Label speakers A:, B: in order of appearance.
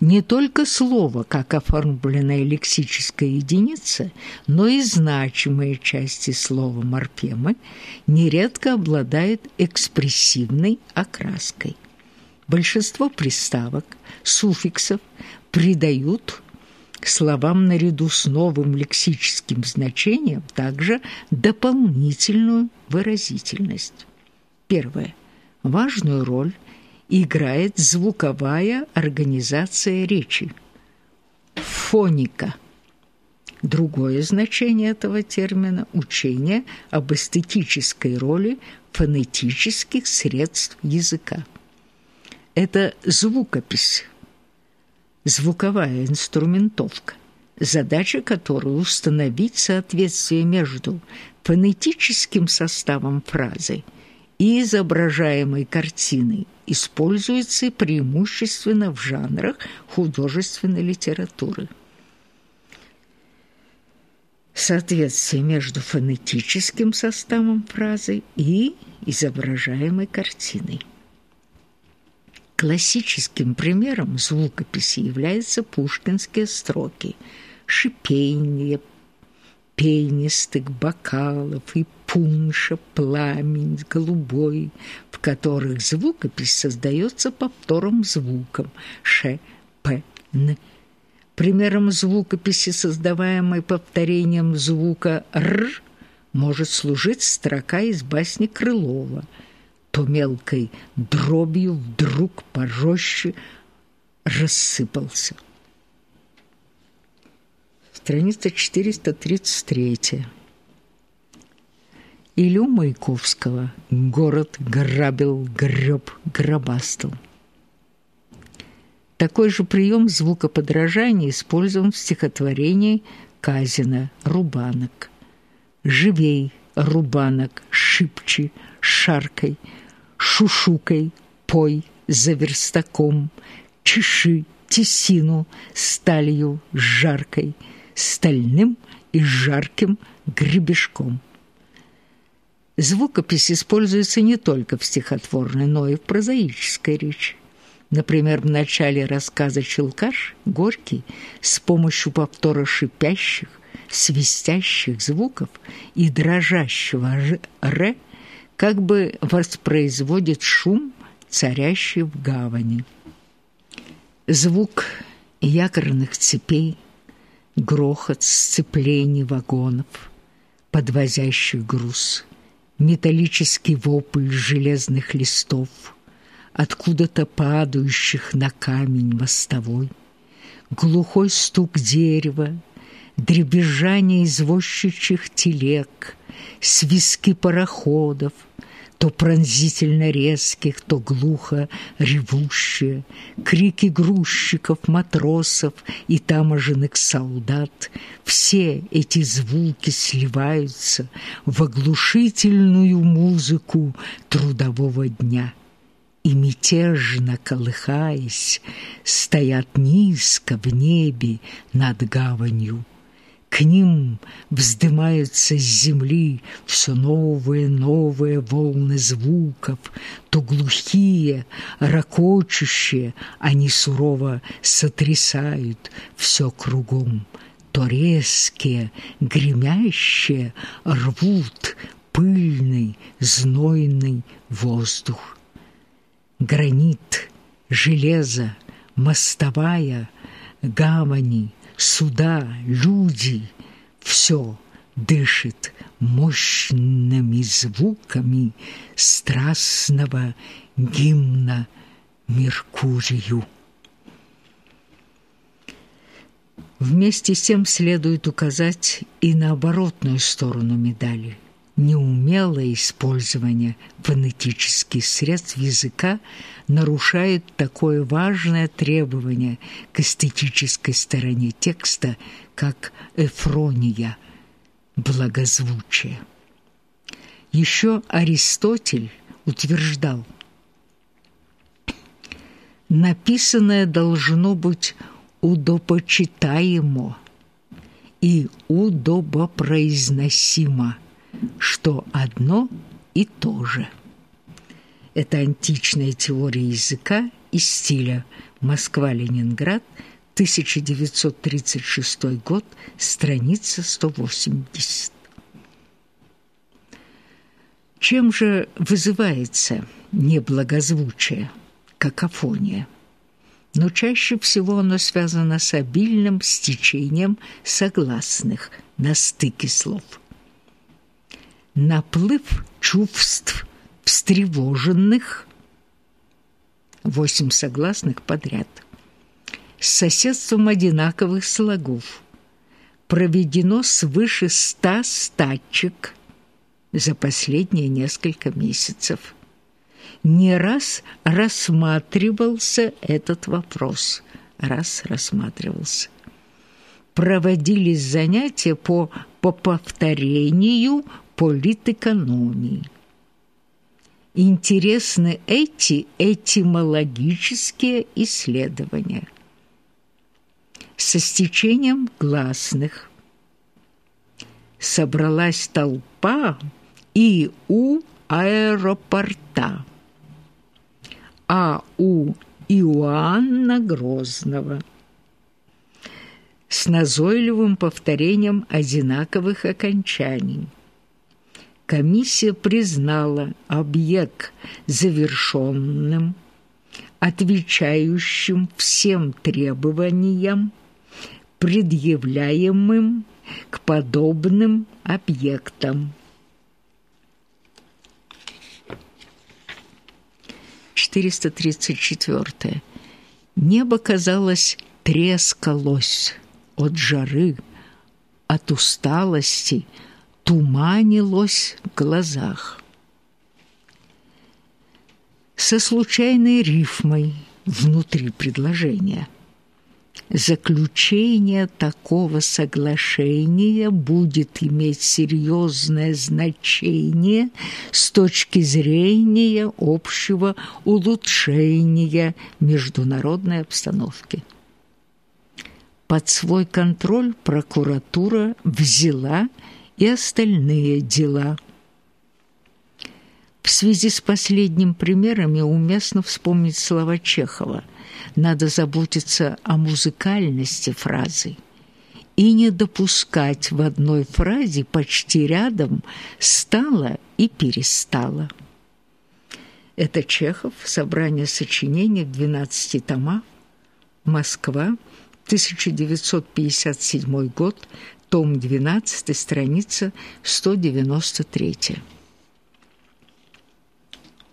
A: Не только слово, как оформленная лексическая единица, но и значимые части слова морфемы нередко обладают экспрессивной окраской. Большинство приставок, суффиксов придают словам наряду с новым лексическим значением также дополнительную выразительность. Первое. Важную роль – играет звуковая организация речи. Фоника. Другое значение этого термина – учение об эстетической роли фонетических средств языка. Это звукопись, звуковая инструментовка, задача которой установить соответствие между фонетическим составом фразы и изображаемой картиной используется преимущественно в жанрах художественной литературы. Соответствие между фонетическим составом фразы и изображаемой картиной. Классическим примером звукописи являются пушкинские строки «Шипение, пенистых бокалов и пунша, пламень голубой, в которых звукопись создается повтором звуком ш, п, н. Примером звукописи, создаваемой повторением звука р, может служить строка из басни Крылова. То мелкой дробью вдруг пожестче рассыпался. Страница 433. Илю Маяковского город грабил, греб, гробастал. Такой же прием звукоподражания использован в стихотворении Казина «Рубанок». «Живей, рубанок, шипчи, шаркой, шушукой, пой за верстаком, чеши, тесину сталью жаркой, стальным и жарким гребешком». Звукопись используется не только в стихотворной, но и в прозаической речи. Например, в начале рассказа «Челкаш» Горький с помощью повтора шипящих, свистящих звуков и дрожащего «р» как бы воспроизводит шум, царящий в гавани. Звук якорных цепей, грохот сцеплений вагонов, подвозящих груз – металлический вопль железных листов, откуда-то падающих на камень мостовой, глухой стук дерева, дребезжание извозчичьих телег, свистки пароходов — то пронзительно резких, то глухо ревущие, крики грузчиков, матросов и таможенных солдат, все эти звуки сливаются в оглушительную музыку трудового дня. И мятежно колыхаясь, стоят низко в небе над гаванью к ним вздымаются с земли все новые, новые волны звуков, то глухие, ракочущие, они сурово сотрясают все кругом, то резкие, гремящие рвут пыльный, знойный воздух. Гранит, железо, мостовая, гавани — суда, люди — все дышит мощными звуками страстного гимна Меркурию. Вместе с тем следует указать и на оборотную сторону медали – неумелое использование фонетических средств языка нарушает такое важное требование к эстетической стороне текста, как эфрония, благозвучие. Еще Аристотель утверждал, написанное должно быть удобочитаемо и удобопроизносимо – что одно и то же. Эта античная теория языка и стиля. Москва-Ленинград, 1936 год, страница 180. Чем же вызывается неблагозвучие, какофония? Но чаще всего оно связано с обильным стечением согласных на стыке слов. Наплыв чувств встревоженных, восемь согласных подряд, с соседством одинаковых слогов, проведено свыше ста стачек за последние несколько месяцев. Не раз рассматривался этот вопрос, раз рассматривался. Проводились занятия по, по повторению политэкономии. Интересны эти этимологические исследования. Со стечением гласных собралась толпа и у аэропорта, а у Иоанна Грозного. С назойливым повторением одинаковых окончаний – комиссия признала объект завершенным, отвечающим всем требованиям, предъявляемым к подобным объектам. 434. Небо, казалось, трескалось от жары, от усталости, туманилось в глазах. Со случайной рифмой внутри предложения. Заключение такого соглашения будет иметь серьезное значение с точки зрения общего улучшения международной обстановки. Под свой контроль прокуратура взяла и остальные дела. В связи с последним примерами уместно вспомнить слова Чехова «Надо заботиться о музыкальности фразы» и не допускать в одной фразе почти рядом «стало» и «перестало». Это Чехов, собрание сочинений в 12 томах, Москва, 1957 год, том 12, страница 193.